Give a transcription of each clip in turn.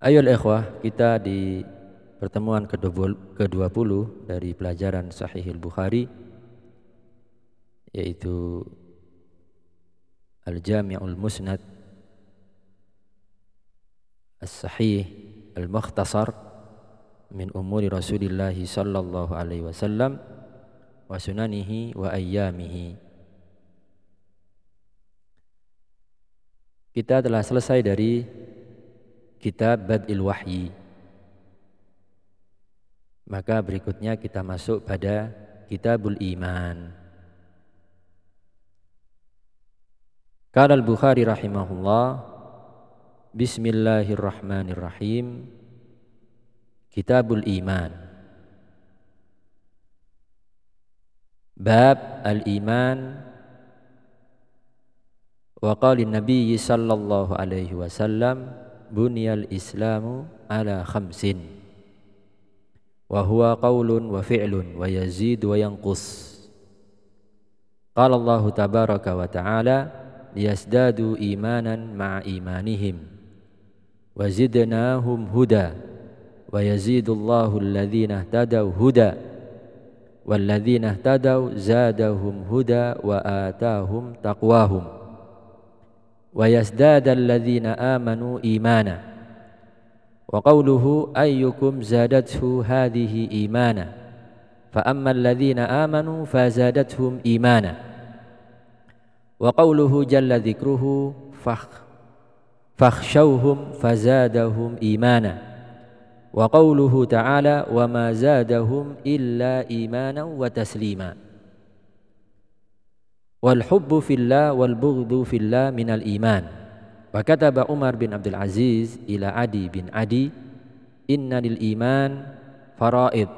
Ayo ikhwah, kita di pertemuan ke-20 dari pelajaran Sahih Al-Bukhari yaitu Al-Jami'ul Musnad As-Sahih Al-Mukhtasar min umuri Rasulillah sallallahu alaihi wasallam wa sunanihi wa ayyamihi. Kita telah selesai dari kitab Badil Wahyi. Maka berikutnya kita masuk pada Kitabul Iman. Qala al-Bukhari rahimahullah Bismillahirrahmanirrahim Kitabul Iman Bab al-iman Wa qala Nabi sallallahu alaihi wasallam bunyal islamu ala khamsin. Wa huwa qaulun wa fi'lun wa yazid wa yanqus. Qala Allah tabaraka wa ta'ala liyazdadu imanan ma'a imanihim wa zidnahum huda wa yazidullahu alladhina ihtadaw huda ويزداد الذين آمنوا إيمانا. وقوله أيكم زادته هذه إيمانا. فأما الذين آمنوا فزادتهم إيمانا. وقوله جل ذكره فخ فاخشوهم فزادهم إيمانا. وقوله تعالى وما زادهم إلا إيمانا وتسليما. Wal hubbu fillah wal bughdhu fillah minal iman wa kataba Umar bin Abdul Aziz ila Adi bin Adi inna lil iman faraid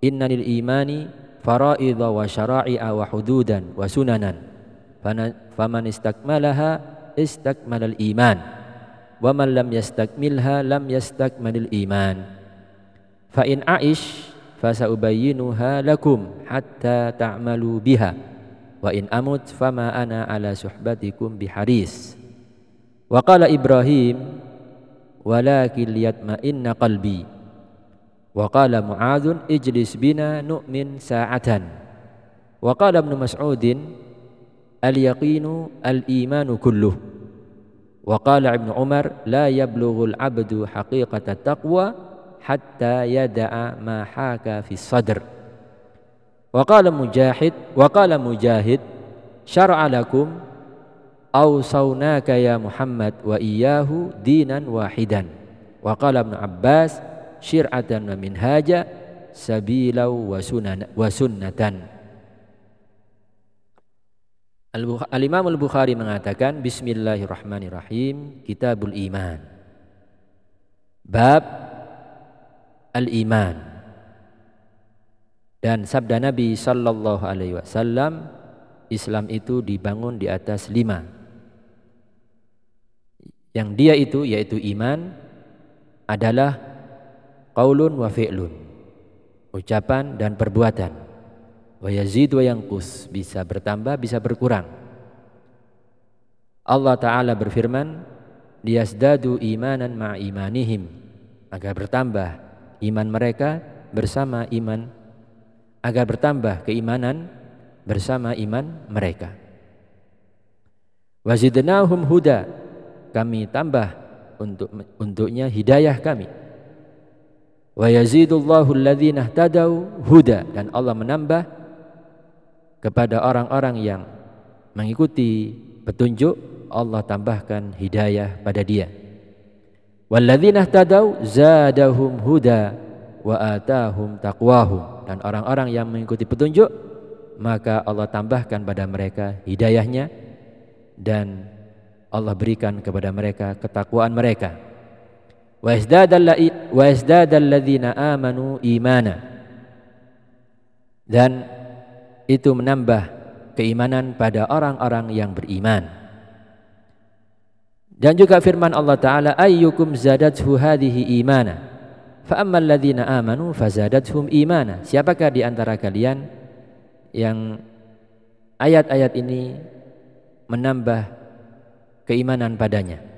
inna lil imani faraid wa syara'i'a wa hududan wa sunanan faman istakmalaha istakmalal iman wa man lam yastakmilha lam yastakmalil iman fa in aish fasaubayyinuha lakum hatta ta'malu biha wa in amut fama ana ala suhbatikum biharis wa qala ibrahim walakin liyatma'inna qalbi wa qala muadzun ijlis bina nu'min sa'atan wa qala ibn mas'udin al yaqinu al imanu kulluh wa qala ibn umar la yablughul abdu haqiqata taqwa hatta yada'a ma haka fi sadr Wa qala Mujahid wa qala Mujahid syar'a lakum awsawnaka ya Muhammad wa iyyahu dinan wahidan. Wa qala Ibnu Abbas syir'atan wa minhaja sabilau wa sunan wa sunnatan. Al-Imam Al-Bukhari mengatakan Bismillahirrahmanirrahim Kitabul Iman Bab Al-Iman dan sabda Nabi sallallahu alaihi wasallam Islam itu dibangun di atas lima. Yang dia itu yaitu iman adalah qaulun wa fi'lun. Ucapan dan perbuatan. Wa yazid wa yanqus, bisa bertambah bisa berkurang. Allah taala berfirman, "Liyazdadu imanan ma'a imanihim." Agar bertambah iman mereka bersama iman agar bertambah keimanan bersama iman mereka. Wazidnahum huda. Kami tambah untuk untuknya hidayah kami. Wa yazidullahu alladhina ihtadaw huda dan Allah menambah kepada orang-orang yang mengikuti petunjuk Allah tambahkan hidayah pada dia. Walladzina ihtadaw zadahum huda wa atahum taqwahum dan orang-orang yang mengikuti petunjuk maka Allah tambahkan pada mereka hidayahnya dan Allah berikan kepada mereka ketakwaan mereka. Wa amanu imana. Dan itu menambah keimanan pada orang-orang yang beriman. Dan juga firman Allah taala ayyukum zadathu hadhihi imana ammal ladzina amanu fazadathum imana siapakah di antara kalian yang ayat-ayat ini menambah keimanan padanya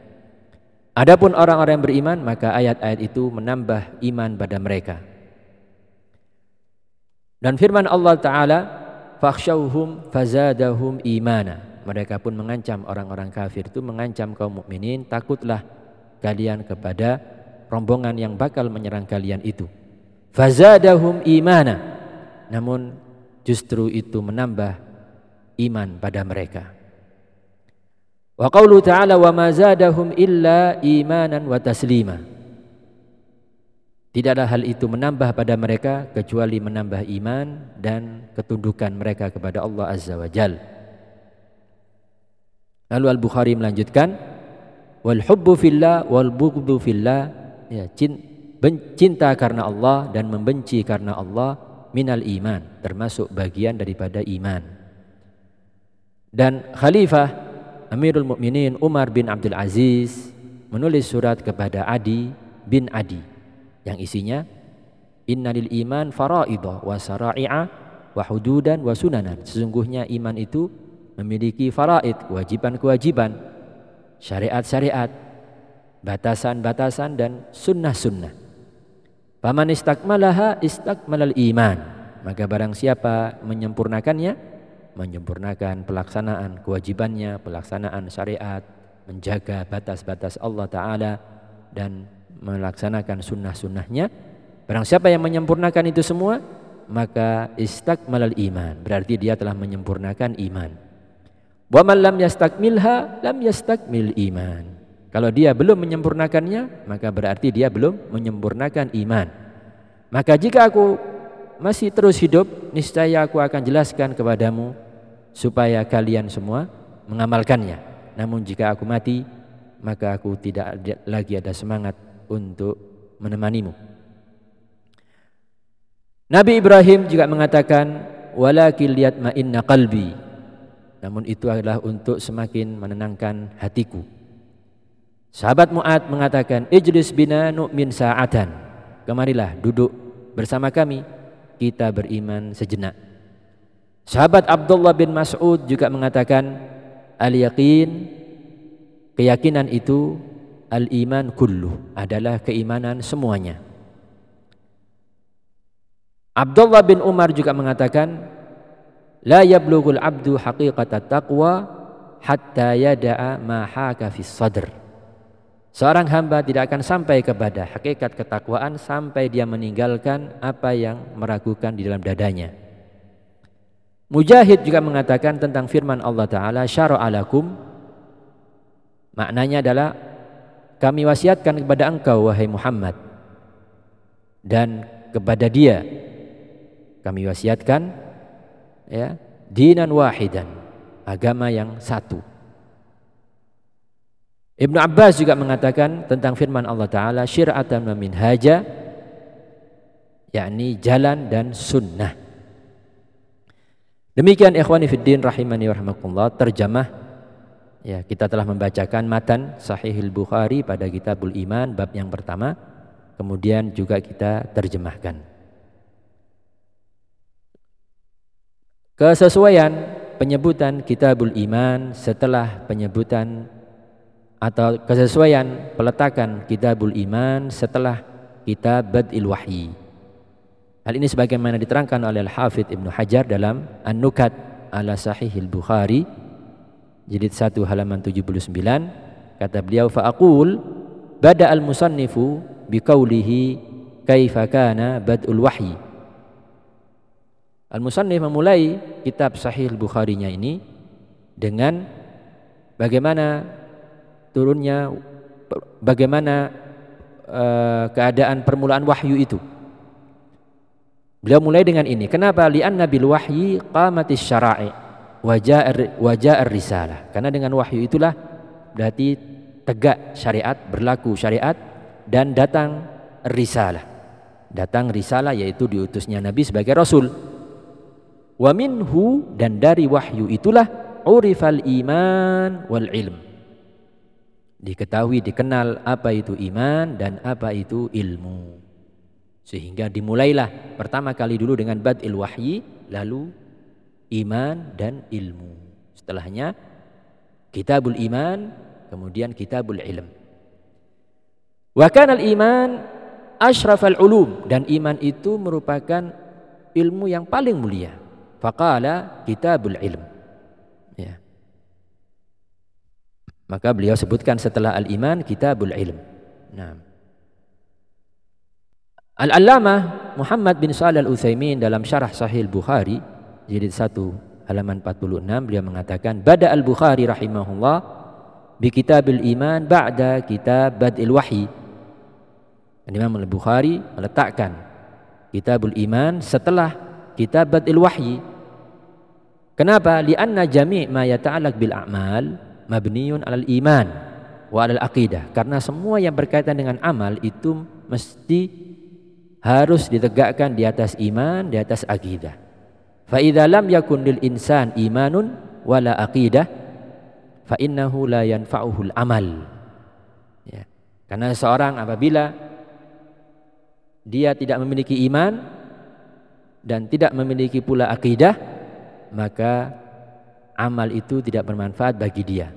Adapun orang-orang yang beriman maka ayat-ayat itu menambah iman pada mereka. Dan firman Allah taala fakhshawhum fazadahum imana. Mereka pun mengancam orang-orang kafir itu mengancam kaum mukminin takutlah kalian kepada rombongan yang bakal menyerang kalian itu. Fazadahum imana. Namun justru itu menambah iman pada mereka. Wa qawlu ta'ala wa ma zadahum illa imanan wa taslima. Tidaklah hal itu menambah pada mereka kecuali menambah iman dan ketundukan mereka kepada Allah Azza wa Jal. Lalu Al-Bukhari melanjutkan wal hubbu fillah wal bughdhu fillah ya cinta karena Allah dan membenci karena Allah minal iman termasuk bagian daripada iman. Dan khalifah Amirul Mukminin Umar bin Abdul Aziz menulis surat kepada Adi bin Adi yang isinya Innalil iman faraidah wa sara'i'a wa hududan wa sunanan. Sesungguhnya iman itu memiliki faraid, kewajiban-kewajiban, syariat-syariat, batasan-batasan dan sunnah-sunnah. Paman istakmalaha istakmalal iman. Maka barang siapa menyempurnakannya, menyempurnakan pelaksanaan kewajibannya, pelaksanaan syariat, menjaga batas-batas Allah Ta'ala dan melaksanakan sunnah-sunnahnya. Barang siapa yang menyempurnakan itu semua, maka istakmalal iman. Berarti dia telah menyempurnakan iman. Wa man lam yastakmilha lam yastakmil iman. Kalau dia belum menyempurnakannya, maka berarti dia belum menyempurnakan iman. Maka jika aku masih terus hidup, niscaya aku akan jelaskan kepadamu supaya kalian semua mengamalkannya. Namun jika aku mati, maka aku tidak lagi ada semangat untuk menemanimu. Nabi Ibrahim juga mengatakan, "Walakin liyatma'inna qalbi." Namun itu adalah untuk semakin menenangkan hatiku. Sahabat Mu'ad mengatakan, "Ijlis bina nu'min sa'atan." Kemarilah duduk bersama kami, kita beriman sejenak. Sahabat Abdullah bin Mas'ud juga mengatakan al-yaqin keyakinan itu al-iman kullu adalah keimanan semuanya. Abdullah bin Umar juga mengatakan la yablughul abdu haqiqatat taqwa hatta yada'a ma haka fis sadr. Seorang hamba tidak akan sampai kepada hakikat ketakwaan sampai dia meninggalkan apa yang meragukan di dalam dadanya. Mujahid juga mengatakan tentang firman Allah Ta'ala syara'alakum maknanya adalah kami wasiatkan kepada engkau wahai Muhammad dan kepada dia kami wasiatkan ya dinan wahidan agama yang satu Ibnu Abbas juga mengatakan tentang firman Allah Ta'ala syir'atan wa minhaja yakni jalan dan sunnah. Demikian ikhwani fiddin rahimani warahmatullah terjemah. Ya kita telah membacakan matan Sahihul Bukhari pada Kitabul Iman bab yang pertama. Kemudian juga kita terjemahkan. Kesesuaian penyebutan Kitabul Iman setelah penyebutan atau kesesuaian peletakan Kitabul Iman setelah Kitab Badil Wahyi. Hal ini sebagaimana diterangkan oleh Al-Hafidh Ibnu Hajar dalam An-Nukat ala Sahihil Bukhari jilid 1 halaman 79 kata beliau faqul bada al-musannifu biqaulihi kaifa kana badul wahyi Al-Musannif memulai kitab Sahih Bukhari-nya ini dengan bagaimana turunnya bagaimana uh, keadaan permulaan wahyu itu Beliau mulai dengan ini. Kenapa? Li'anna bil wahyi qamatis syara'i wajah risalah. Karena dengan wahyu itulah berarti tegak syariat, berlaku syariat dan datang risalah. Datang risalah yaitu diutusnya Nabi sebagai rasul. Wa minhu dan dari wahyu itulah urifal iman wal ilm. Diketahui, dikenal apa itu iman dan apa itu ilmu. Sehingga dimulailah pertama kali dulu dengan badil wahyi, lalu iman dan ilmu. Setelahnya kitabul iman, kemudian kitabul ilm. Wa kana al-iman asyrafal ulum dan iman itu merupakan ilmu yang paling mulia. Faqala kitabul ilm. Ya. Maka beliau sebutkan setelah al-iman kitabul ilm. Nah. Al-Allamah Muhammad bin Shalih Al-Utsaimin dalam syarah Sahih Bukhari jilid 1 halaman 46 beliau mengatakan bada Al-Bukhari rahimahullah bi kitabil iman ba'da kitab badil wahyi Imam Al-Bukhari meletakkan Kitabul Iman setelah Kitab Badil Wahyi. Kenapa? Lianna jami' ma yata'alaq bil a'mal mabniun 'alal iman wa 'alal aqidah. Karena semua yang berkaitan dengan amal itu mesti harus ditegakkan di atas iman, di atas akidah. Fa idza lam yakun lil insan imanun wala aqidah fa innahu la yanfa'uhul amal. Ya. Karena seorang apabila dia tidak memiliki iman dan tidak memiliki pula akidah maka amal itu tidak bermanfaat bagi dia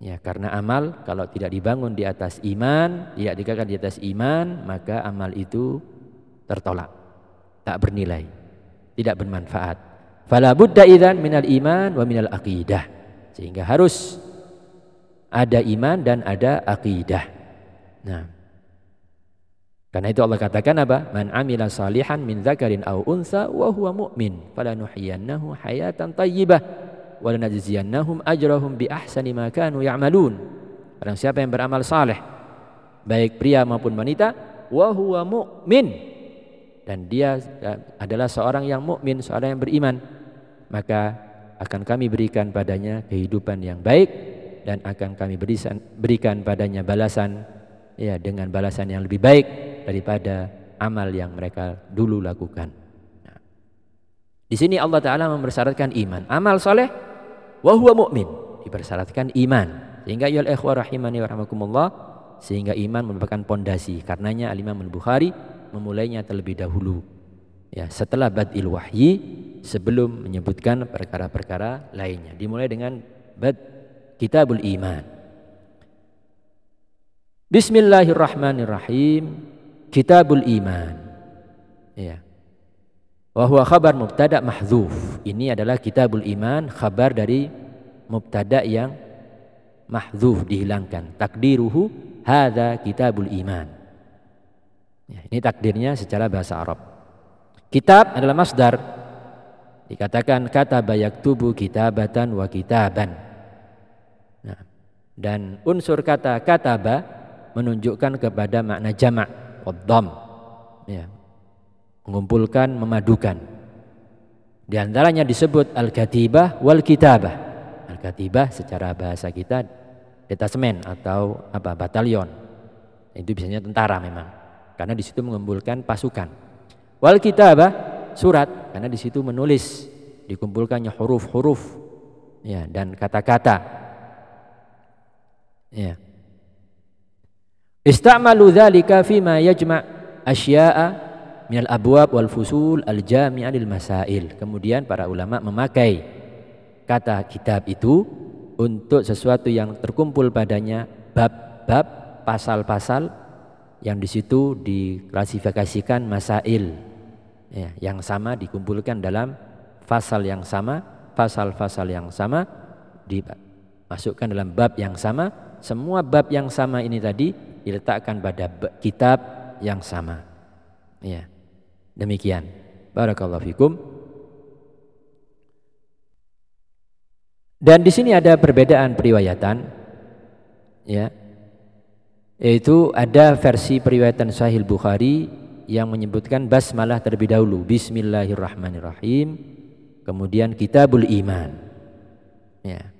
ya karena amal kalau tidak dibangun di atas iman tidak dikatakan di atas iman maka amal itu tertolak. Tak bernilai tidak bermanfaat. Fala budda idzan minal iman wa minal aqidah. Sehingga harus ada iman dan ada akidah nah. Karena itu Allah katakan apa? Man amila salihan min dzakarin aw unsa wa huwa mu'min falanuhyiyannahu hayatan thayyibah wa ajrahum bi ahsani ma kanu ya'malun. Barang siapa yang beramal saleh baik pria maupun wanita wa huwa mu'min dan dia adalah seorang yang mukmin, seorang yang beriman, maka akan kami berikan padanya kehidupan yang baik dan akan kami berikan, berikan padanya balasan ya dengan balasan yang lebih baik daripada amal yang mereka dulu lakukan. Nah, di sini Allah Taala mempersyaratkan iman, amal soleh, wahwa mukmin dipersyaratkan iman. Sehingga ya ikhwah rahimani wa sehingga iman merupakan pondasi. Karenanya Al Imam Al Bukhari memulainya terlebih dahulu. Ya, setelah badil wahyi sebelum menyebutkan perkara-perkara lainnya. Dimulai dengan bad kitabul iman. Bismillahirrahmanirrahim. Kitabul Iman. Ya. Wa huwa khabar mubtada mahdzuf. Ini adalah Kitabul Iman, khabar dari mubtada yang mahdzuf dihilangkan. Takdiruhu hadza Kitabul Iman. Ya, ini takdirnya secara bahasa Arab. Kitab adalah masdar. Dikatakan kata bayak tubuh kitabatan wa kitaban. Nah, dan unsur kata kataba menunjukkan kepada makna jamak ya mengumpulkan memadukan. Di antaranya disebut al-katibah wal kitabah al-katibah secara bahasa kita detasemen atau apa batalion. Itu biasanya tentara memang karena di situ mengumpulkan pasukan. Wal kitabah surat karena di situ menulis dikumpulkannya huruf-huruf ya dan kata-kata. Ya. Istamalu dzalika fima yajma' asya'a minal abwab wal fusul al jami'a lil masail. Kemudian para ulama memakai kata kitab itu untuk sesuatu yang terkumpul padanya bab-bab, pasal-pasal yang di situ diklasifikasikan masail ya, yang sama dikumpulkan dalam pasal yang sama, pasal-pasal yang sama dimasukkan dalam bab yang sama. Semua bab yang sama ini tadi diletakkan pada kitab yang sama. Ya. Demikian. Barakallahu fikum. Dan di sini ada perbedaan periwayatan ya. Yaitu ada versi periwayatan Sahih Bukhari yang menyebutkan basmalah terlebih dahulu bismillahirrahmanirrahim kemudian kitabul iman ya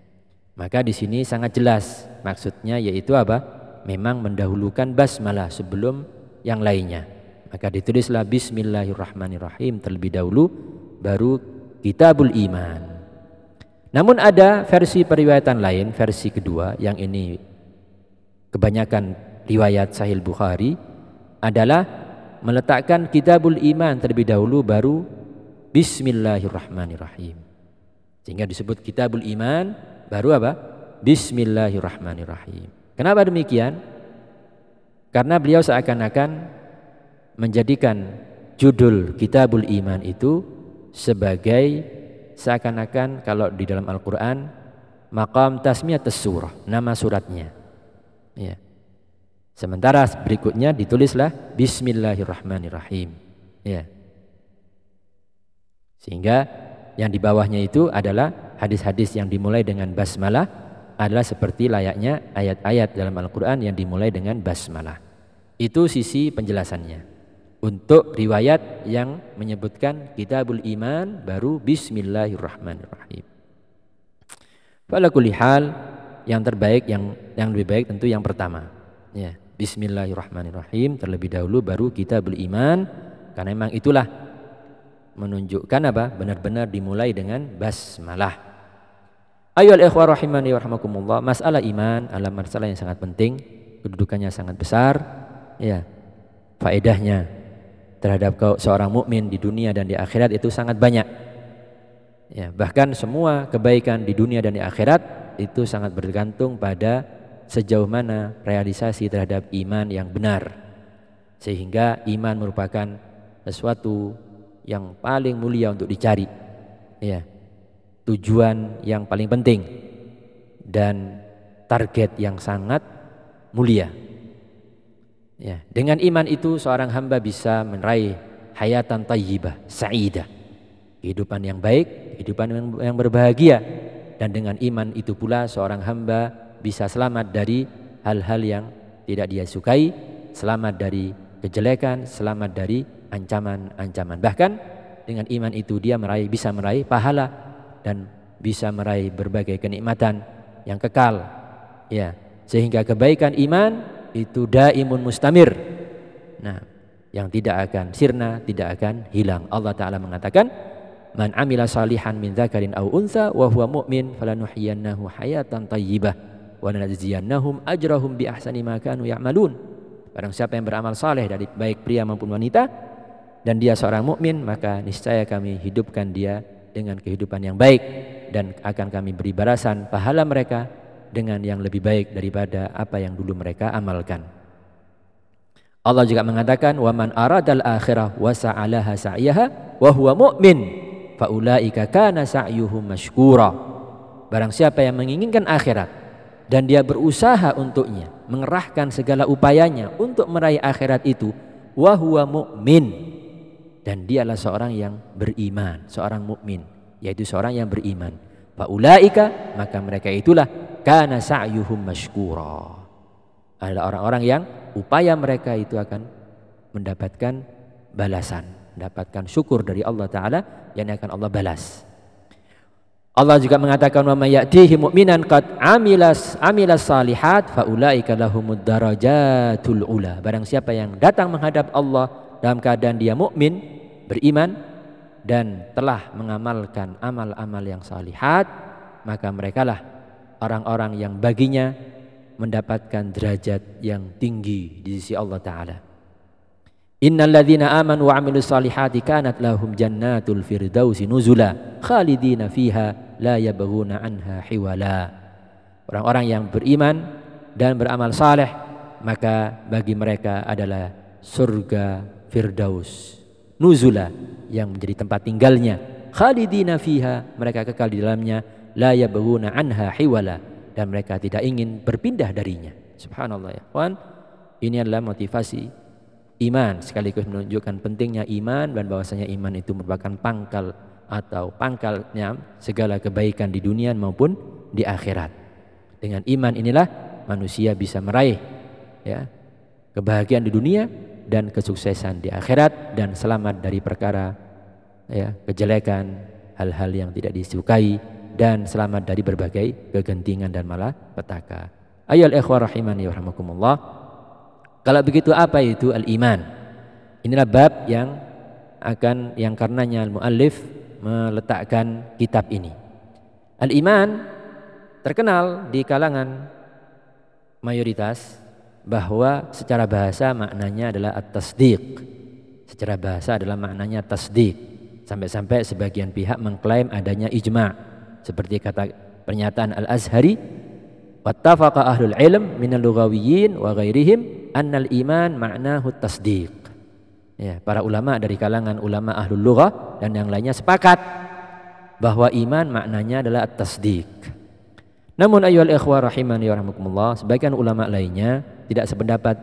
maka di sini sangat jelas maksudnya yaitu apa memang mendahulukan basmalah sebelum yang lainnya maka ditulislah bismillahirrahmanirrahim terlebih dahulu baru kitabul iman namun ada versi periwayatan lain versi kedua yang ini kebanyakan riwayat sahih Bukhari adalah meletakkan kitabul iman terlebih dahulu baru bismillahirrahmanirrahim sehingga disebut kitabul iman baru apa? Bismillahirrahmanirrahim. Kenapa demikian? Karena beliau seakan-akan menjadikan judul kitabul iman itu sebagai seakan-akan kalau di dalam Al-Quran maqam tasmiyat surah, nama suratnya. Ya. Sementara berikutnya ditulislah Bismillahirrahmanirrahim. Ya. Sehingga yang di bawahnya itu adalah hadis-hadis yang dimulai dengan basmalah adalah seperti layaknya ayat-ayat dalam Al-Quran yang dimulai dengan basmalah. Itu sisi penjelasannya. Untuk riwayat yang menyebutkan kitabul iman baru bismillahirrahmanirrahim. Pada hal yang terbaik yang yang lebih baik tentu yang pertama. Ya, bismillahirrahmanirrahim terlebih dahulu baru kitabul iman karena memang itulah menunjukkan apa? Benar-benar dimulai dengan basmalah. Ayo ikhwah rahimani warahmatullah. Masalah iman adalah masalah yang sangat penting, kedudukannya sangat besar, ya. Faedahnya terhadap seorang mukmin di dunia dan di akhirat itu sangat banyak. Ya, bahkan semua kebaikan di dunia dan di akhirat itu sangat bergantung pada sejauh mana realisasi terhadap iman yang benar. Sehingga iman merupakan sesuatu yang paling mulia untuk dicari. Ya tujuan yang paling penting dan target yang sangat mulia. Ya, dengan iman itu seorang hamba bisa meraih hayatan tayyibah, sa'idah. Kehidupan yang baik, kehidupan yang, berbahagia. Dan dengan iman itu pula seorang hamba bisa selamat dari hal-hal yang tidak dia sukai, selamat dari kejelekan, selamat dari ancaman-ancaman. Bahkan dengan iman itu dia meraih bisa meraih pahala dan bisa meraih berbagai kenikmatan yang kekal ya sehingga kebaikan iman itu daimun mustamir. Nah yang tidak akan sirna tidak akan hilang. Allah taala mengatakan man amila salihan min dzakarin aw untha wa huwa mu'min falanuhyiyannahu hayatan thayyibah wa lanajziyannahum ajrahum bi ahsani ma kanu ya'malun. Barang siapa yang beramal saleh dari baik pria maupun wanita dan dia seorang mukmin maka niscaya kami hidupkan dia dengan kehidupan yang baik dan akan kami beri balasan pahala mereka dengan yang lebih baik daripada apa yang dulu mereka amalkan. Allah juga mengatakan wa man aradal akhirah wa sa'alaha sa'yaha wa huwa mu'min faulaika kana sa'yuhum mashkura. Barang siapa yang menginginkan akhirat dan dia berusaha untuknya, mengerahkan segala upayanya untuk meraih akhirat itu wa huwa mu'min dan dialah seorang yang beriman, seorang mukmin, yaitu seorang yang beriman. Faulaika maka mereka itulah kana sa'yuhum mashkura. Adalah orang-orang yang upaya mereka itu akan mendapatkan balasan, mendapatkan syukur dari Allah taala yang akan Allah balas. Allah juga mengatakan wa may ya'tihi mu'minan qad amilas amilas salihat faulaika lahumud darajatul ula. Barang siapa yang datang menghadap Allah dalam keadaan dia mukmin, beriman dan telah mengamalkan amal-amal yang salihat, maka merekalah orang-orang yang baginya mendapatkan derajat yang tinggi di sisi Allah taala. Innal ladzina amanu wa 'amilus salihati kanat lahum jannatul firdausi nuzula khalidina fiha la yabghuna anha hiwala. Orang-orang yang beriman dan beramal saleh maka bagi mereka adalah surga Firdaus nuzula yang menjadi tempat tinggalnya. Khalidina fiha mereka kekal di dalamnya. La yabghuna anha hiwala. Dan mereka tidak ingin berpindah darinya. Subhanallah ya kawan. Ini adalah motivasi iman. Sekaligus menunjukkan pentingnya iman dan bahwasanya iman itu merupakan pangkal atau pangkalnya segala kebaikan di dunia maupun di akhirat. Dengan iman inilah manusia bisa meraih ya kebahagiaan di dunia dan kesuksesan di akhirat dan selamat dari perkara ya kejelekan, hal-hal yang tidak disukai dan selamat dari berbagai kegentingan dan malah petaka. Ayol ikhwah rahimani wa Kalau begitu apa itu al-iman? Inilah bab yang akan yang karenanya al-muallif meletakkan kitab ini. Al-iman terkenal di kalangan mayoritas bahwa secara bahasa maknanya adalah at-tasdiq. Secara bahasa adalah maknanya tasdiq. Sampai-sampai sebagian pihak mengklaim adanya ijma' seperti kata pernyataan Al-Azhari wattafaqa ahlul ilm minal lughawiyyin wa ghairihim annal iman ma'nahu tasdiq. Ya, para ulama dari kalangan ulama ahlul lughah dan yang lainnya sepakat bahwa iman maknanya adalah tasdik. Namun ayyuhal ikhwah rahimani wa rahmakumullah, sebagian ulama lainnya tidak sependapat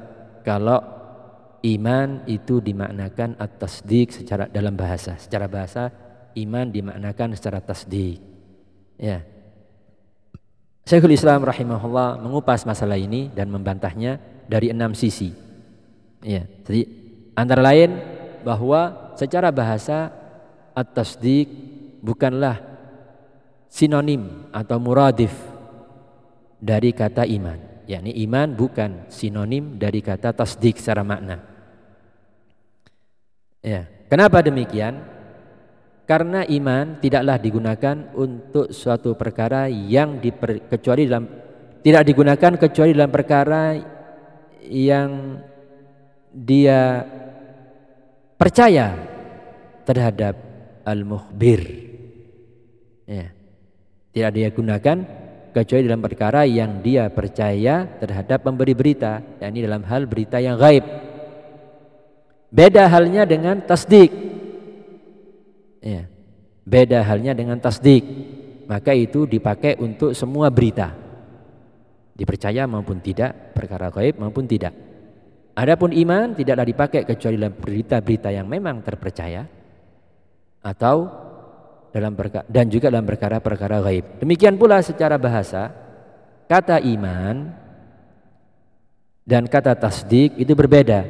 kalau iman itu dimaknakan at-tasdik secara dalam bahasa. Secara bahasa iman dimaknakan secara tasdik. Ya. Syekhul Islam rahimahullah mengupas masalah ini dan membantahnya dari enam sisi. Ya, jadi antara lain bahwa secara bahasa at-tasdik bukanlah sinonim atau muradif dari kata iman. Yakni iman bukan sinonim dari kata tasdik secara makna. Ya, kenapa demikian? Karena iman tidaklah digunakan untuk suatu perkara yang diper, kecuali dalam tidak digunakan kecuali dalam perkara yang dia percaya terhadap al-mukhbir Ya. Tidak dia gunakan kecuali dalam perkara yang dia percaya terhadap pemberi berita, yakni dalam hal berita yang gaib. Beda halnya dengan tasdik. Ya. Beda halnya dengan tasdik. Maka itu dipakai untuk semua berita. Dipercaya maupun tidak, perkara gaib maupun tidak. Adapun iman tidaklah dipakai kecuali dalam berita-berita yang memang terpercaya atau dalam dan juga dalam perkara-perkara gaib. Demikian pula secara bahasa kata iman dan kata tasdik itu berbeda.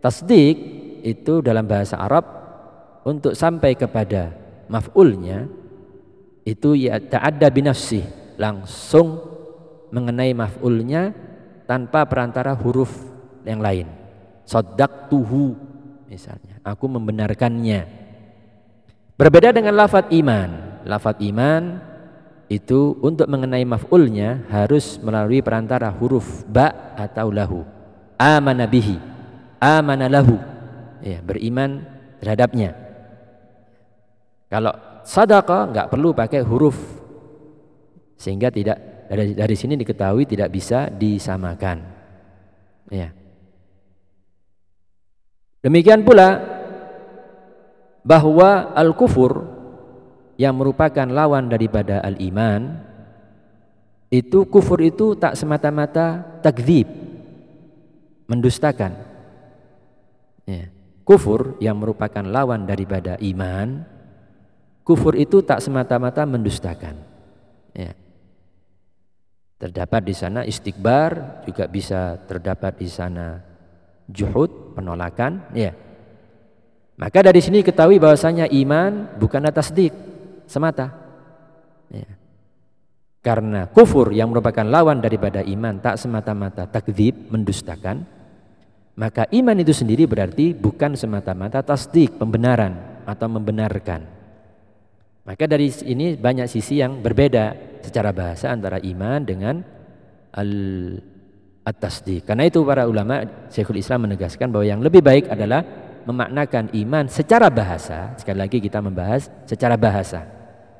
Tasdik itu dalam bahasa Arab untuk sampai kepada maf'ulnya itu ya ta'adda binafsih langsung mengenai maf'ulnya tanpa perantara huruf yang lain. tuhu misalnya, aku membenarkannya Berbeda dengan lafat iman. Lafat iman itu untuk mengenai maf'ulnya harus melalui perantara huruf ba atau lahu. Amana bihi, amana lahu. Ya, beriman terhadapnya. Kalau sadaqah nggak perlu pakai huruf sehingga tidak dari dari sini diketahui tidak bisa disamakan. Ya. Demikian pula bahwa al-kufur yang merupakan lawan daripada al-iman itu kufur itu tak semata-mata takdzib mendustakan ya. kufur yang merupakan lawan daripada iman kufur itu tak semata-mata mendustakan ya. terdapat di sana istikbar juga bisa terdapat di sana juhud penolakan ya maka dari sini ketahui bahwasanya iman bukan atas dik semata. Ya. Karena kufur yang merupakan lawan daripada iman tak semata-mata takdzib mendustakan, maka iman itu sendiri berarti bukan semata-mata tasdik pembenaran atau membenarkan. Maka dari ini banyak sisi yang berbeda secara bahasa antara iman dengan al at-tasdik. Karena itu para ulama Syekhul Islam menegaskan bahwa yang lebih baik adalah memaknakan iman secara bahasa, sekali lagi kita membahas secara bahasa,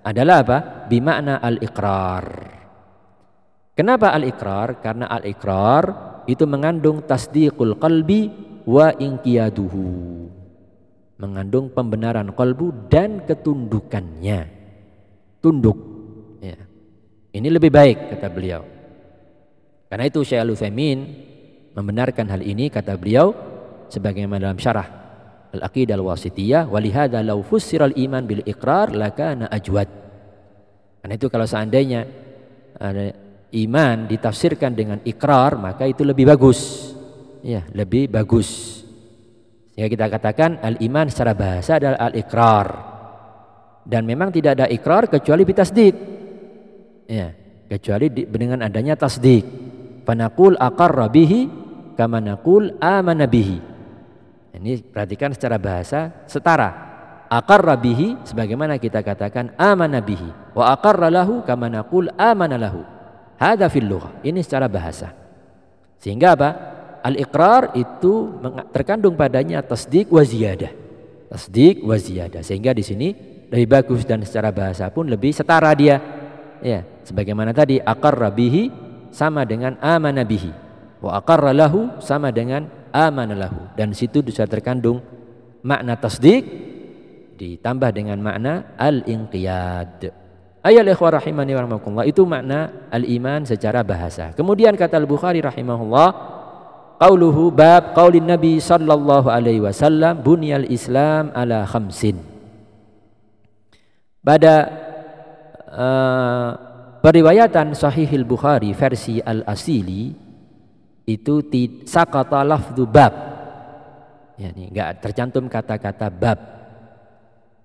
adalah apa? Bimakna al-iqrar. Kenapa al-iqrar? Karena al-iqrar itu mengandung tasdiqul qalbi wa inqiyaduhu. Mengandung pembenaran kalbu dan ketundukannya. Tunduk. Ya. Ini lebih baik kata beliau. Karena itu Syekh Al-Utsaimin membenarkan hal ini kata beliau sebagaimana dalam syarah al-aqidah al-wasitiyah walihada law fussira al-iman bil iqrar lakana ajwad. Karena itu kalau seandainya ada iman ditafsirkan dengan ikrar maka itu lebih bagus. Ya, lebih bagus. Sehingga kita katakan al-iman secara bahasa adalah al-iqrar. Dan memang tidak ada ikrar kecuali bitasdik. Ya, kecuali dengan adanya tasdik. Fanaqul aqarra bihi kama naqul amana bihi. Ini perhatikan secara bahasa setara. Aqarra bihi sebagaimana kita katakan amana bihi wa aqarra lahu kama naqul amana fil. Ini secara bahasa. Sehingga apa? Al-iqrar itu terkandung padanya tasdik wa ziyadah. Tasdik wa ziyadah. Sehingga di sini lebih bagus dan secara bahasa pun lebih setara dia. Ya, sebagaimana tadi aqarra bihi sama dengan amana bihi. Wa aqarra lahu sama dengan amana lahu. Dan situ bisa terkandung makna tasdik ditambah dengan makna al-inqiyad. Ayat ikhwah rahimani warahmatullah itu makna al-iman secara bahasa. Kemudian kata Al-Bukhari rahimahullah qauluhu bab qaulin Nabi sallallahu alaihi wasallam bunyal Islam ala khamsin. Pada uh, periwayatan Sahihil Bukhari versi Al-Asili itu sakata lafdu bab. Ya, ini enggak tercantum kata-kata bab.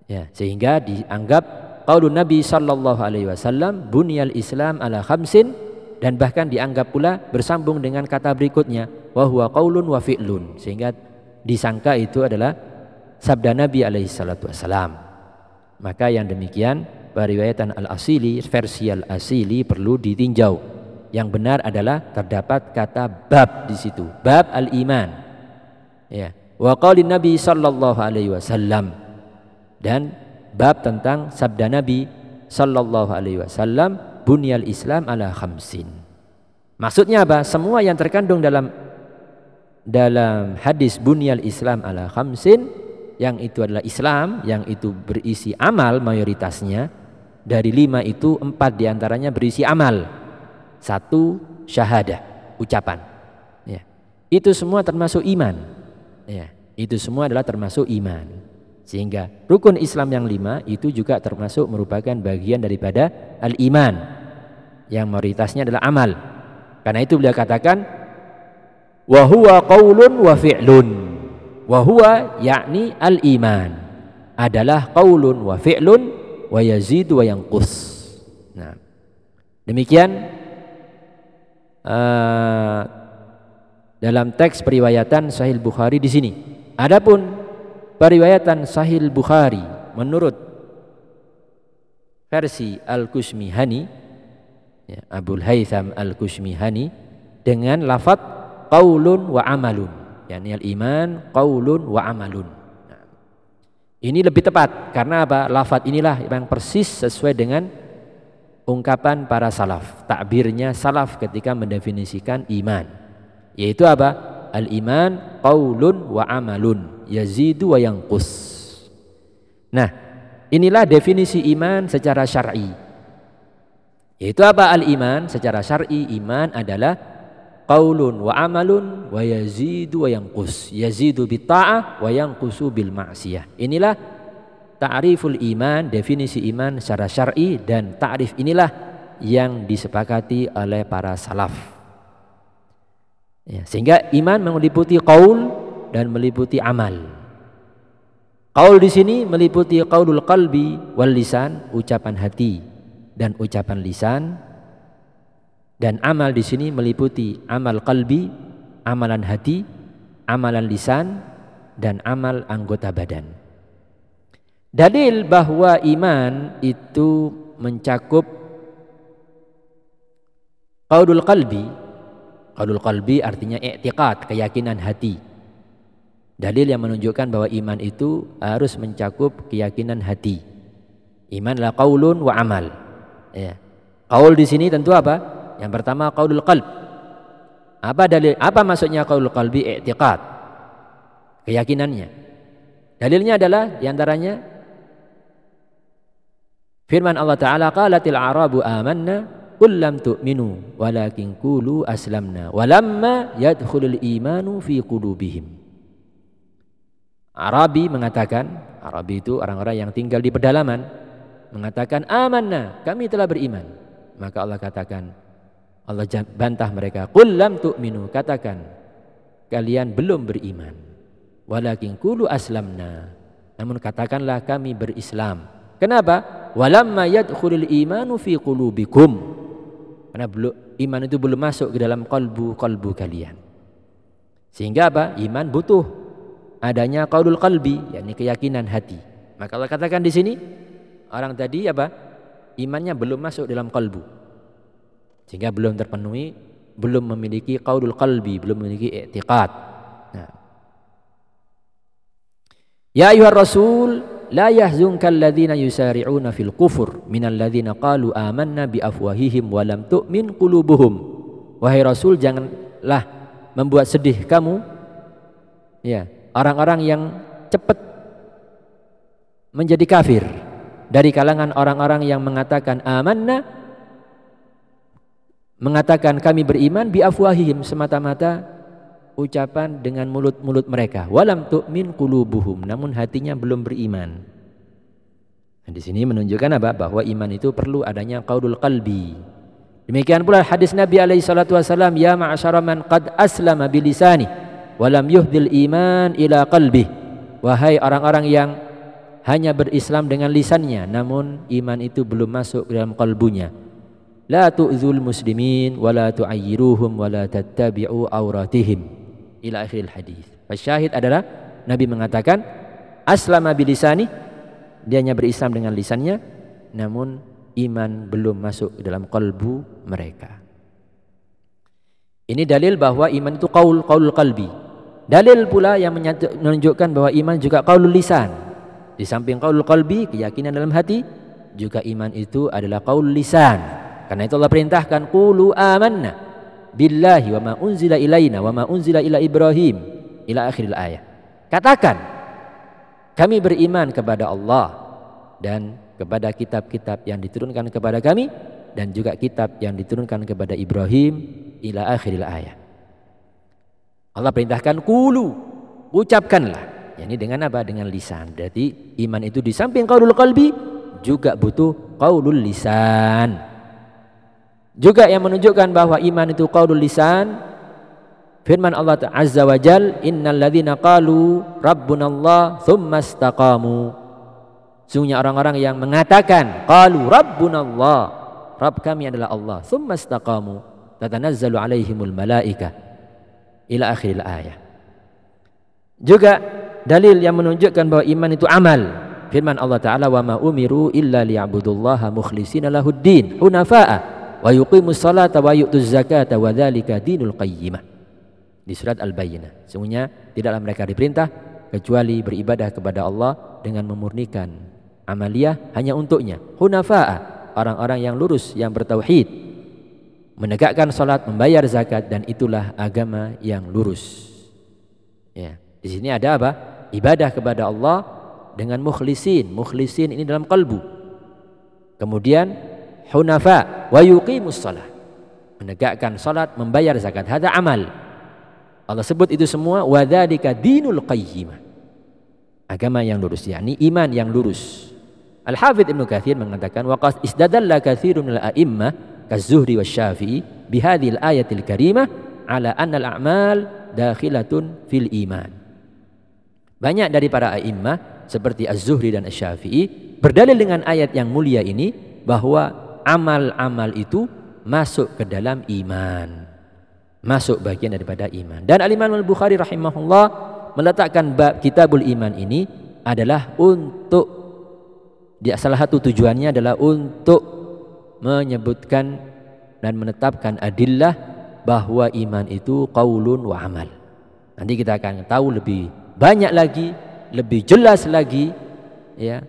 Ya, sehingga dianggap qaulun Nabi sallallahu alaihi wasallam bunyal Islam ala khamsin dan bahkan dianggap pula bersambung dengan kata berikutnya wa huwa qaulun wa fi'lun sehingga disangka itu adalah sabda Nabi alaihi salatu wasalam. Maka yang demikian periwayatan al-asili versi al-asili perlu ditinjau yang benar adalah terdapat kata bab di situ. Bab al-iman. Ya. Wa nabi sallallahu alaihi wasallam. Dan bab tentang sabda nabi sallallahu alaihi wasallam bunyal islam ala khamsin. Maksudnya apa? Semua yang terkandung dalam dalam hadis bunyal islam ala khamsin yang itu adalah Islam yang itu berisi amal mayoritasnya dari lima itu empat di antaranya berisi amal satu syahadah, ucapan. Ya. Itu semua termasuk iman. Ya. Itu semua adalah termasuk iman. Sehingga rukun Islam yang lima itu juga termasuk merupakan bagian daripada al-iman. Yang mayoritasnya adalah amal. Karena itu beliau katakan wa huwa qaulun wa fi'lun. Wa huwa yakni al-iman adalah qaulun wa fi'lun wa. Nah, demikian uh, dalam teks periwayatan Sahih Bukhari di sini. Adapun periwayatan Sahih Bukhari menurut versi Al-Kusmihani ya, Abul Haytham Al-Kusmihani dengan lafaz qaulun wa amalun yakni al-iman qaulun wa amalun. Nah, ini lebih tepat karena apa? Lafaz inilah yang persis sesuai dengan ungkapan para salaf, takbirnya salaf ketika mendefinisikan iman. Yaitu apa? Al-iman qaulun wa amalun, yazidu wa yanqus. Nah, inilah definisi iman secara syar'i. Yaitu apa al-iman? Secara syar'i iman adalah qaulun wa amalun wa yazidu wa yanqus. Yazidu bi ta'ah wa yanqusu bil ma'siyah. Inilah ta'riful iman, definisi iman secara syar'i dan ta'rif inilah yang disepakati oleh para salaf. Ya, sehingga iman meliputi qaul dan meliputi amal. Qaul di sini meliputi qaulul qalbi wal lisan, ucapan hati dan ucapan lisan. Dan amal di sini meliputi amal qalbi, amalan hati, amalan lisan dan amal anggota badan. Dalil bahwa iman itu mencakup qaulul qalbi. Qaulul qalbi artinya i'tiqad, keyakinan hati. Dalil yang menunjukkan bahwa iman itu harus mencakup keyakinan hati. Iman adalah qaulun wa amal. Ya. Qaul di sini tentu apa? Yang pertama qaulul qalb. Apa dalil? Apa maksudnya qaulul qalbi? I'tiqad. Keyakinannya. Dalilnya adalah di antaranya Firman Allah Ta'ala qalatil arabu amanna qul lam tu'minu walakin qulu aslamna walamma yadkhulul imanu fi qulubihim. Arabi mengatakan Arabi itu orang-orang yang tinggal di pedalaman mengatakan amanna kami telah beriman. Maka Allah katakan Allah bantah mereka qul lam tu'minu katakan kalian belum beriman. Walakin qulu aslamna. Namun katakanlah kami berislam. Kenapa walamma yadkhulul imanu fi qulubikum karena belum iman itu belum masuk ke dalam kalbu-kalbu kalian. Sehingga apa? Iman butuh adanya qaulul qalbi, yakni keyakinan hati. Maka Allah katakan di sini orang tadi apa? Imannya belum masuk dalam kalbu. Sehingga belum terpenuhi, belum memiliki qaulul qalbi, belum memiliki i'tiqad. Nah. Ya ayuhar rasul la yahzunka alladhina yusari'una fil kufur minal ladzina qalu amanna bi afwahihim wa lam tu'min qulubuhum. Wahai Rasul janganlah membuat sedih kamu ya orang-orang yang cepat menjadi kafir dari kalangan orang-orang yang mengatakan amanna mengatakan kami beriman bi afwahihim semata-mata ucapan dengan mulut-mulut mereka. Walam tu'min qulubuhum. Namun hatinya belum beriman. Nah, di sini menunjukkan apa? Bahwa iman itu perlu adanya qaulul qalbi. Demikian pula hadis Nabi alaihi salatu wasallam ya ma'asyara man qad aslama bilisani walam yuhdil iman ila qalbi. Wahai orang-orang yang hanya berislam dengan lisannya namun iman itu belum masuk ke dalam kalbunya la tu'zul muslimin wala tu'ayyiruhum wala tattabi'u auratihim ila akhir hadis. Syahid adalah Nabi mengatakan aslama bilisani. Dia hanya berislam dengan lisannya namun iman belum masuk dalam kalbu mereka. Ini dalil bahwa iman itu qaul qaul qalbi. Dalil pula yang menunjukkan bahwa iman juga qaulul lisan. Di samping qaulul qalbi, keyakinan dalam hati, juga iman itu adalah qaul lisan. Karena itu Allah perintahkan qulu amanna billahi wa ma unzila ilaina wa ma unzila ila Ibrahim ila akhiril ayat. Katakan kami beriman kepada Allah dan kepada kitab-kitab yang diturunkan kepada kami dan juga kitab yang diturunkan kepada Ibrahim ila akhiril ayat. Allah perintahkan kulu, ucapkanlah. Ini dengan apa? Dengan lisan. Jadi iman itu di samping qaulul qalbi juga butuh qaulul lisan. Juga yang menunjukkan bahwa iman itu qaulul lisan. Firman Allah Azza wa Jal innal ladzina qalu rabbunallah thumma istaqamu. Sungguhnya orang-orang yang mengatakan qalu rabbunallah rabb kami adalah Allah. Thumma istaqamu. Tatanazzalu alaihimul malaikah ila akhiril ayat. Juga dalil yang menunjukkan bahwa iman itu amal. Firman Allah Ta'ala wa ma umiru illa liya'budullaha mukhlishina lahuddin hunafa'a wa yuqimus salata wa yu'tuz zakata wa dzalika dinul qayyimah. Di surat Al-Bayyinah. Sungguhnya tidaklah mereka diperintah kecuali beribadah kepada Allah dengan memurnikan amaliyah hanya untuknya. Hunafa'a, orang-orang yang lurus yang bertauhid menegakkan salat, membayar zakat dan itulah agama yang lurus. Ya, di sini ada apa? Ibadah kepada Allah dengan mukhlisin. Mukhlisin ini dalam kalbu. Kemudian hunafa wa yuqimus salat. Menegakkan salat, membayar zakat. Hada amal. Allah sebut itu semua wadzalika dinul qayyimah. Agama yang lurus yakni iman yang lurus. Al-Hafidz Ibnu Katsir mengatakan waqas isdadalla katsirun al-a'immah kazuhri wa syafi'i bihadil ayatil karimah ala annal a'mal dakhilatun fil iman. Banyak dari para a'immah seperti Az-Zuhri dan Az-Syafi'i berdalil dengan ayat yang mulia ini bahwa amal-amal itu masuk ke dalam iman. Masuk bagian daripada iman. Dan Al-Imam Al-Bukhari rahimahullah meletakkan bab kitabul iman ini adalah untuk di salah satu tujuannya adalah untuk menyebutkan dan menetapkan adillah bahwa iman itu qaulun wa amal. Nanti kita akan tahu lebih banyak lagi, lebih jelas lagi ya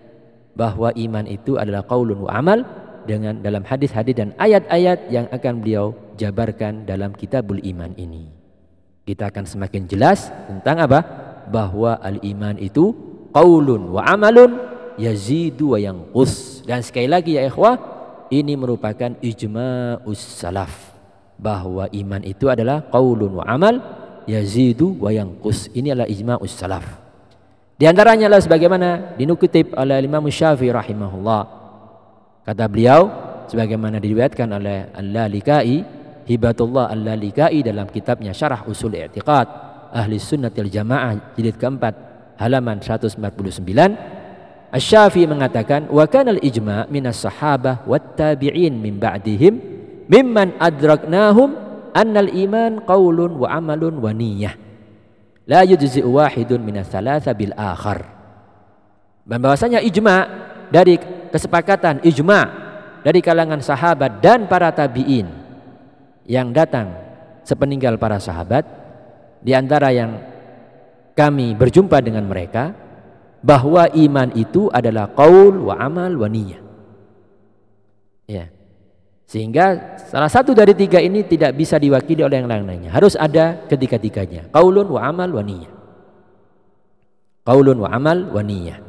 bahwa iman itu adalah qaulun wa amal dengan dalam hadis-hadis dan ayat-ayat yang akan beliau jabarkan dalam kitabul iman ini. Kita akan semakin jelas tentang apa? Bahwa al-iman itu qaulun wa amalun yazidu wa yanqus. Dan sekali lagi ya ikhwah, ini merupakan ijma'us salaf bahwa iman itu adalah qaulun wa amal yazidu wa yanqus. Ini adalah ijma'us salaf. Di antaranya adalah sebagaimana dinukutip oleh Imam Syafi'i rahimahullah. Kata beliau sebagaimana diriwayatkan oleh Al-Lalikai, Hibatullah Al-Lalikai dalam kitabnya Syarah Usul I'tiqad Ahli Sunnatil Jamaah jilid keempat halaman 149 Asy-Syafi'i mengatakan wa kana al-ijma' minas sahabah wat tabi'in min ba'dihim mimman adraknahum annal iman qaulun wa amalun wa niyyah la yujzi wahidun minas salasa bil akhar dan bahwasanya ijma dari kesepakatan ijma dari kalangan sahabat dan para tabi'in yang datang sepeninggal para sahabat di antara yang kami berjumpa dengan mereka bahwa iman itu adalah qaul wa amal wa niyah. Ya. Sehingga salah satu dari tiga ini tidak bisa diwakili oleh yang lain-lainnya. Harus ada ketiga-tiganya. Qaulun wa amal wa niyah. Qaulun wa amal wa niyah.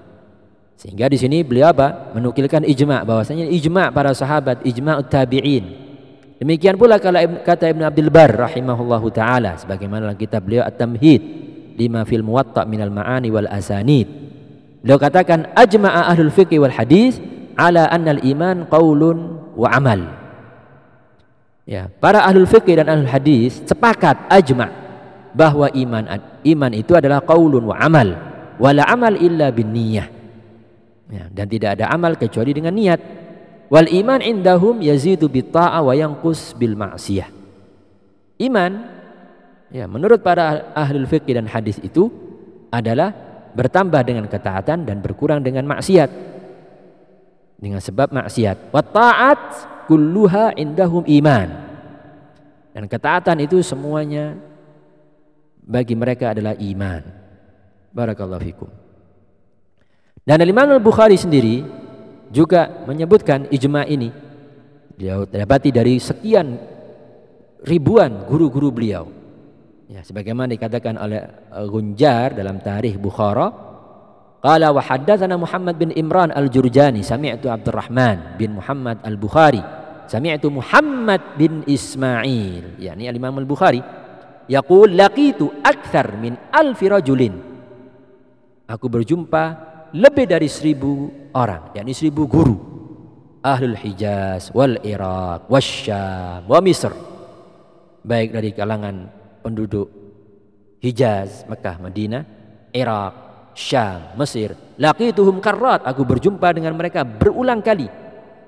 Sehingga di sini beliau apa? Menukilkan ijma bahwasanya ijma para sahabat, ijma tabi'in. Demikian pula kalau kata Ibn Abdul Bar rahimahullahu taala sebagaimana kitab beliau At-Tamhid lima fil muwatta minal ma'ani wal asanid. Beliau katakan ajma'a ahlul fiqh wal hadis ala anna al iman qaulun wa amal. Ya, para ahlul fikih dan ahlul hadis sepakat ajma bahwa iman iman itu adalah qaulun wa amal. Wala amal illa bin niyah. Ya, dan tidak ada amal kecuali dengan niat. Wal iman indahum yazidu bit ta'a wa yanqus bil ma'siyah. Iman ya menurut para ahlul fikih dan hadis itu adalah bertambah dengan ketaatan dan berkurang dengan maksiat. Dengan sebab maksiat. Wa ta'at kulluha indahum iman. Dan ketaatan itu semuanya bagi mereka adalah iman. Barakallahu fikum. Dan Imam Al-Bukhari sendiri juga menyebutkan ijma ini. Beliau dapati dari sekian ribuan guru-guru beliau. Ya, sebagaimana dikatakan oleh Gunjar dalam tarikh Bukhara, qala wa haddatsana Muhammad bin Imran Al-Jurjani, sami'tu Abdurrahman bin Muhammad Al-Bukhari Sami'tu Muhammad bin Ismail, yakni Al-Imam Al-Bukhari, yaqul laqitu akthar min alfi rajulin. Aku berjumpa lebih dari seribu orang, yakni seribu guru. Ahlul Hijaz, wal Iraq, wasyam, wa Misr. Baik dari kalangan penduduk Hijaz, Mekah, Madinah, Irak, Syam, Mesir. Laqituhum karrat, aku berjumpa dengan mereka berulang kali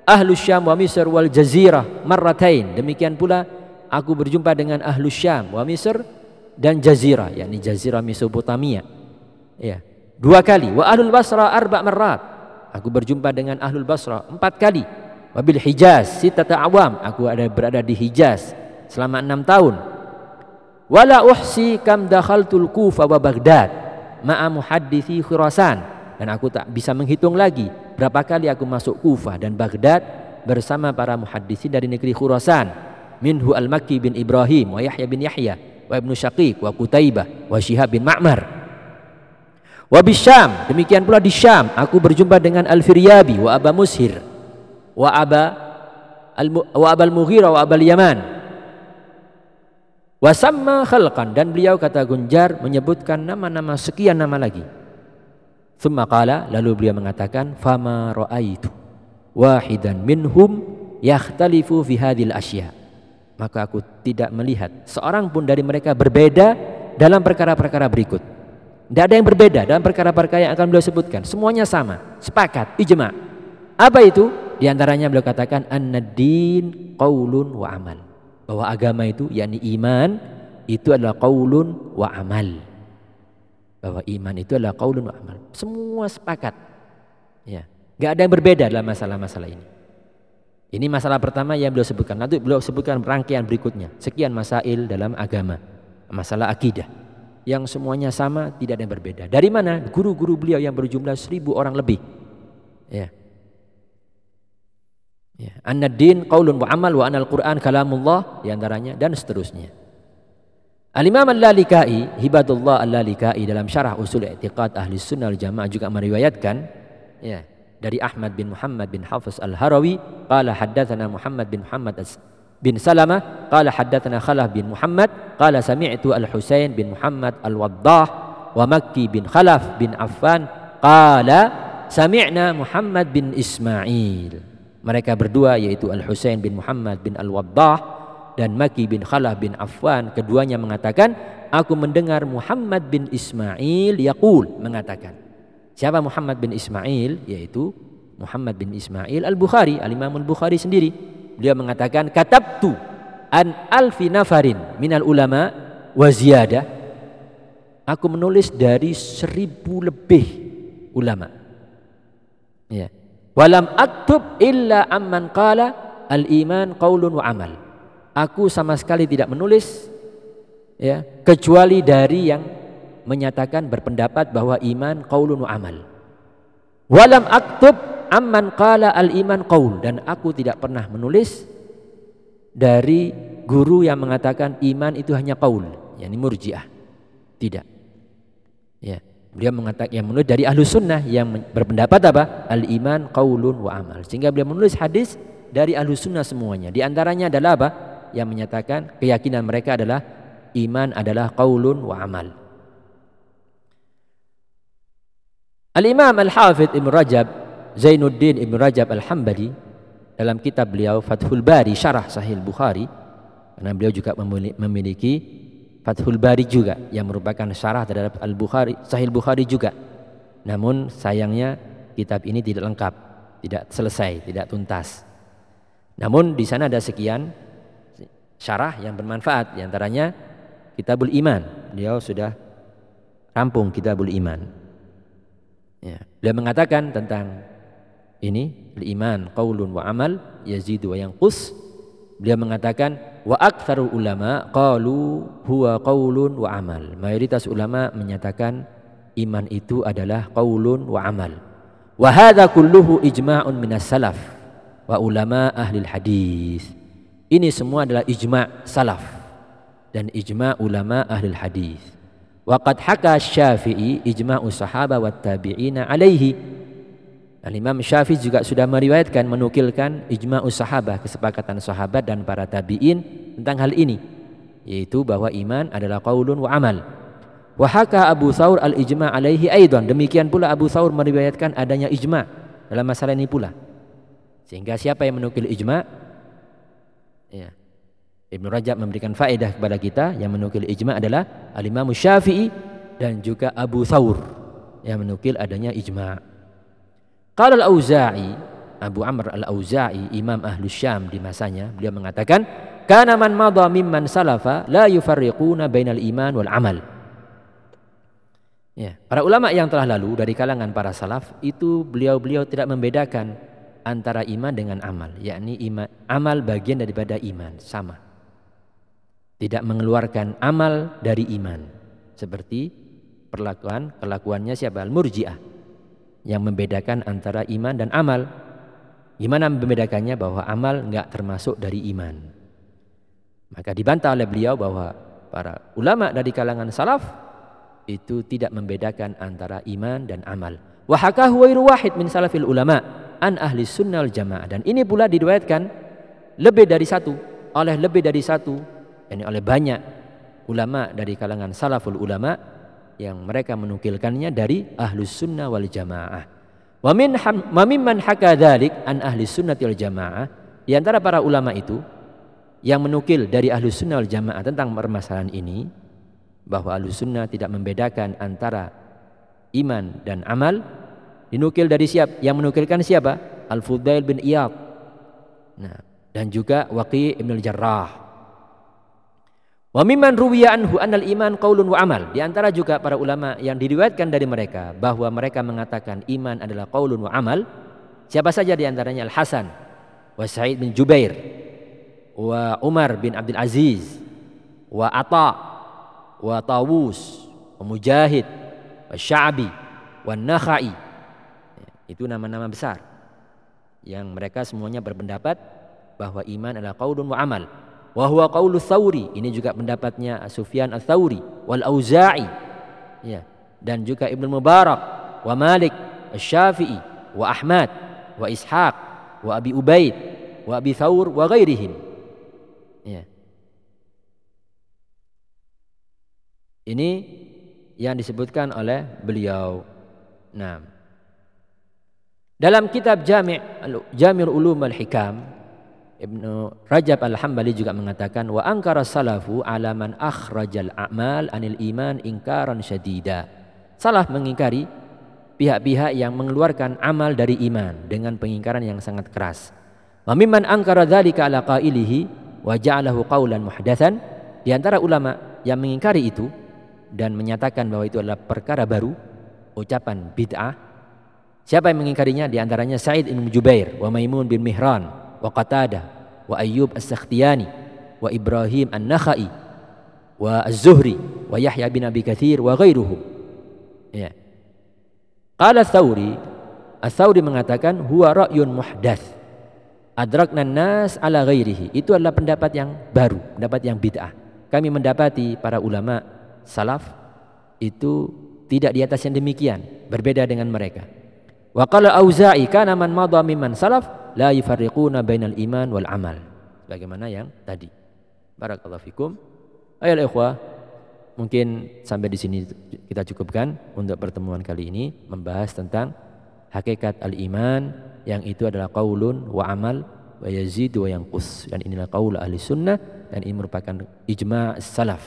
ahlu Syam wa Misr wal Jazirah marratain. Demikian pula aku berjumpa dengan ahlu Syam wa Misr dan Jazirah, yakni Jazirah Mesopotamia. Ya, dua kali. Wa ahlul Basra arba marrat. Aku berjumpa dengan ahlul Basra empat kali. Wabil Hijaz sitata awam. Aku ada berada di Hijaz selama enam tahun. Wala uhsi kam dakhaltul Kufa wa Baghdad ma'a muhaddisi Khurasan dan aku tak bisa menghitung lagi berapa kali aku masuk Kufah dan Baghdad bersama para muhaddisi dari negeri Khurasan minhu al-Makki bin Ibrahim wa Yahya bin Yahya wa Ibnu Syaqiq wa Qutaibah wa Syihab bin Ma'mar wa Bisyam demikian pula di Syam aku berjumpa dengan Al-Firyabi wa Aba Mushir wa Aba al wa Abal Mughira wa Abal Yaman wa samma khalqan dan beliau kata Gunjar menyebutkan nama-nama sekian nama lagi Thumma qala lalu beliau mengatakan fama raaitu wahidan minhum yakhtalifu fi hadhil asya. Maka aku tidak melihat seorang pun dari mereka berbeda dalam perkara-perkara berikut. Tidak ada yang berbeda dalam perkara-perkara yang akan beliau sebutkan. Semuanya sama, sepakat, ijma. Apa itu? Di antaranya beliau katakan an-din qaulun wa amal. Bahwa agama itu yakni iman itu adalah qaulun wa amal bahwa iman itu adalah qaulun wa amal. Semua sepakat. Ya. Gak ada yang berbeda dalam masalah-masalah ini. Ini masalah pertama yang beliau sebutkan. Nanti beliau sebutkan rangkaian berikutnya. Sekian masail dalam agama. Masalah akidah. Yang semuanya sama, tidak ada yang berbeda. Dari mana? Guru-guru beliau yang berjumlah seribu orang lebih. Ya. Ya. An-din qaulun wa amal wa anal Qur'an kalamullah di antaranya dan seterusnya. Al-Imam Al-Lalikai, Hibadullah Al-Lalikai dalam syarah usul i'tiqad ahli sunnah al-jamaah juga meriwayatkan ya, dari Ahmad bin Muhammad bin Hafiz Al-Harawi qala haddatsana Muhammad bin Muhammad bin Salamah qala haddatsana Khalaf bin Muhammad qala sami'tu Al-Husain bin Muhammad Al-Waddah wa Makki bin Khalaf bin Affan qala sami'na Muhammad bin Ismail. Mereka berdua yaitu Al-Husain bin Muhammad bin Al-Waddah dan Maki bin Khalaf bin Affan keduanya mengatakan aku mendengar Muhammad bin Ismail yaqul mengatakan. Siapa Muhammad bin Ismail? Yaitu Muhammad bin Ismail Al-Bukhari Al-Imam Al-Bukhari sendiri beliau mengatakan katabtu an alfi nafarin minal ulama wa aku menulis dari seribu lebih ulama. Ya. Walam aktub illa amman qala al iman qaulun wa amal. Aku sama sekali tidak menulis ya kecuali dari yang menyatakan berpendapat bahwa iman qaulun wa amal. Walam aktub amman qala al iman qaul dan aku tidak pernah menulis dari guru yang mengatakan iman itu hanya qaul yakni murjiah. Tidak. Ya beliau mengatakan yang menulis dari ahlu sunnah yang berpendapat apa? Al iman qaulun wa amal. Sehingga beliau menulis hadis dari ahlu sunnah semuanya. Di antaranya adalah apa? Yang menyatakan keyakinan mereka adalah iman adalah qaulun wa amal. Al-Imam Al-Hafidh Ibn Rajab Zainuddin Ibn Rajab Al-Hambali dalam kitab beliau Fathul Bari Syarah Sahih Bukhari. Karena beliau juga memiliki Fathul Bari juga yang merupakan syarah terhadap Al-Bukhari Sahih Bukhari juga. Namun sayangnya kitab ini tidak lengkap tidak selesai tidak tuntas. Namun di sana ada sekian syarah yang bermanfaat. Di antaranya Kitabul Iman. Beliau sudah rampung Kitabul Iman. Ya. beliau mengatakan tentang ini iman qaulun wa amal yazidu wa yanqus. Beliau mengatakan wa aktsaru ulama qalu huwa qaulun wa amal. Mayoritas ulama menyatakan iman itu adalah qaulun wa amal. Wa hadza kulluhu ijma'un minas salaf wa ulama ahli hadis. Ini semua adalah ijma' salaf dan ijma' ulama ahli hadis. Wa qad haka syafi'i ijma'u sahaba wat tabi'ina alaihi Al Imam Syafi'i juga sudah meriwayatkan menukilkan ijma' sahabah kesepakatan sahabat dan para tabi'in tentang hal ini yaitu bahwa iman adalah qaulun wa amal. Wa Abu Thawr al-ijma' alaihi aidan. Demikian pula Abu Thawr meriwayatkan adanya ijma' dalam masalah ini pula. Sehingga siapa yang menukil ijma' ya. Ibnu Rajab memberikan faedah kepada kita yang menukil ijma' adalah Al-Imam Syafi'i dan juga Abu Thawr yang menukil adanya ijma'. Qala al-Auza'i, Abu Amr al-Auza'i, imam ahlu Syam di masanya, beliau mengatakan, "Kana man madha mimman salafa la yufarriquna bainal iman wal amal." Ya, para ulama yang telah lalu dari kalangan para salaf itu beliau-beliau tidak membedakan antara iman dengan amal, yakni iman amal bagian daripada iman, sama. Tidak mengeluarkan amal dari iman. Seperti perlakuan kelakuannya siapa? Al-Murji'ah yang membedakan antara iman dan amal. Gimana membedakannya bahwa amal enggak termasuk dari iman. Maka dibantah oleh beliau bahwa para ulama dari kalangan salaf itu tidak membedakan antara iman dan amal. Wa hakahu wahid min salafil ulama an ahli sunnah jamaah dan ini pula diriwayatkan lebih dari satu oleh lebih dari satu yakni oleh banyak ulama dari kalangan salaful ulama yang mereka menukilkannya dari ahlus sunnah wal jamaah. Wa min haka dzalik an ahli sunnah wal jamaah. Di antara para ulama itu yang menukil dari ahlus sunnah wal jamaah tentang permasalahan ini bahwa ahlus sunnah tidak membedakan antara iman dan amal dinukil dari siapa yang menukilkan siapa? Al Fudail bin Iyad. Nah dan juga Waqi Ibn Al-Jarrah Wa mimman ruwiya anhu annal iman qaulun wa amal. Di antara juga para ulama yang diriwayatkan dari mereka bahwa mereka mengatakan iman adalah qaulun wa amal. Siapa saja di antaranya Al Hasan, wa Sa'id bin Jubair, wa Umar bin Abdul Aziz, wa Ata, wa Tawus, wa Mujahid, wa Sya'bi, wa Nakhai. Itu nama-nama besar yang mereka semuanya berpendapat bahwa iman adalah qaulun wa amal wa huwa qaulu Tsauri ini juga pendapatnya Sufyan Ats-Tsauri wal Auza'i. Ya. Dan juga Ibnu Mubarak. Wa Malik Asy-Syafi'i wa Ahmad wa Ishaq wa Abi Ubaid wa Abi Tsaur wa ghairihim. Ya. Ini yang disebutkan oleh beliau. Nah dalam kitab Jami' Jami' Ulum al-Hikam Ibnu Rajab Al-Hambali juga mengatakan wa angkara salafu ala man akhrajal a'mal anil iman ingkaran syadida. Salah mengingkari pihak-pihak yang mengeluarkan amal dari iman dengan pengingkaran yang sangat keras. Wa mimman angkara dzalika ala qailihi wa ja'alahu qaulan muhdatsan di antara ulama yang mengingkari itu dan menyatakan bahwa itu adalah perkara baru, ucapan bid'ah. Siapa yang mengingkarinya? Di antaranya Sa'id bin Jubair, wa Maimun bin Mihran, wa Qatadah, wa Ayyub As-Sakhtiyani, wa Ibrahim An-Nakhai, wa Az-Zuhri, wa Yahya bin Abi Kathir, wa ghairuhum. Ya. Qala Thawri, Ats-Tsauri mengatakan huwa ra'yun muhdats. Adrakna nas ala ghairihi. Itu adalah pendapat yang baru, pendapat yang bid'ah. Kami mendapati para ulama salaf itu tidak di atas yang demikian, berbeda dengan mereka. Wa qala Auza'i kana man madha mimman salaf la yufarriquna bainal iman wal amal. Bagaimana yang tadi. Barakallahu fikum. Ayo ikhwah, mungkin sampai di sini kita cukupkan untuk pertemuan kali ini membahas tentang hakikat al-iman yang itu adalah qaulun wa amal wa yazid wa yanqus dan inilah qaul ahli sunnah dan ini merupakan ijma' salaf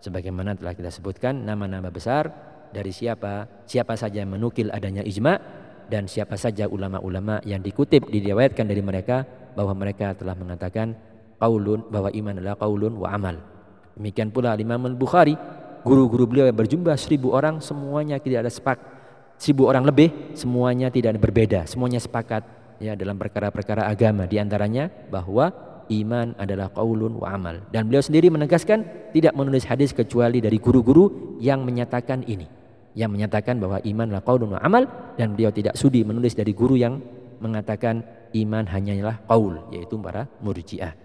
sebagaimana telah kita sebutkan nama-nama besar dari siapa siapa saja yang menukil adanya ijma' dan siapa saja ulama-ulama yang dikutip diriwayatkan dari mereka bahwa mereka telah mengatakan qaulun bahwa iman adalah qaulun wa amal Demikian pula Imam Al-Bukhari, guru-guru beliau yang berjumlah seribu orang, semuanya tidak ada sepak. Seribu orang lebih, semuanya tidak ada berbeda, semuanya sepakat ya dalam perkara-perkara agama. Di antaranya bahwa iman adalah qaulun wa amal. Dan beliau sendiri menegaskan tidak menulis hadis kecuali dari guru-guru yang menyatakan ini. Yang menyatakan bahwa iman adalah qaulun wa amal dan beliau tidak sudi menulis dari guru yang mengatakan iman hanyalah qaul yaitu para murji'ah.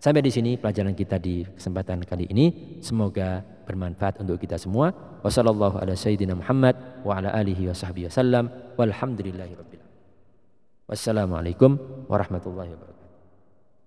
Sampai di sini pelajaran kita di kesempatan kali ini. Semoga bermanfaat untuk kita semua. Wassalamualaikum ala sayyidina Muhammad wa ala alihi wasallam. Walhamdulillahi rabbil Wassalamualaikum warahmatullahi wabarakatuh.